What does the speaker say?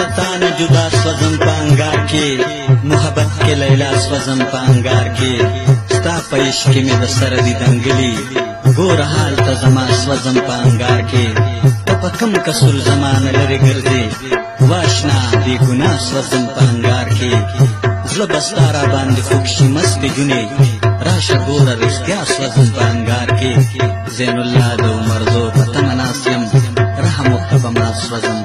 लतान जुदा स्वजम पांगार के, मोहब्बत के लैला स्वजम पांगार के। स्ता पैश के में सरदी दंगली, गो रहाल तजमा स्वजम पांगार के। तपकम कसूर जमान लरे गर्दे वासना बेगुना स्वजम पांगार के। जलबस्तारा बाँध फुक्षी मस्ती जुने, राशा गोरा रिश्तिया स्वजम पांगार के। जेनुल्ला दो मर्दो पतमनास्यम रहमुक्त बमा स्वजम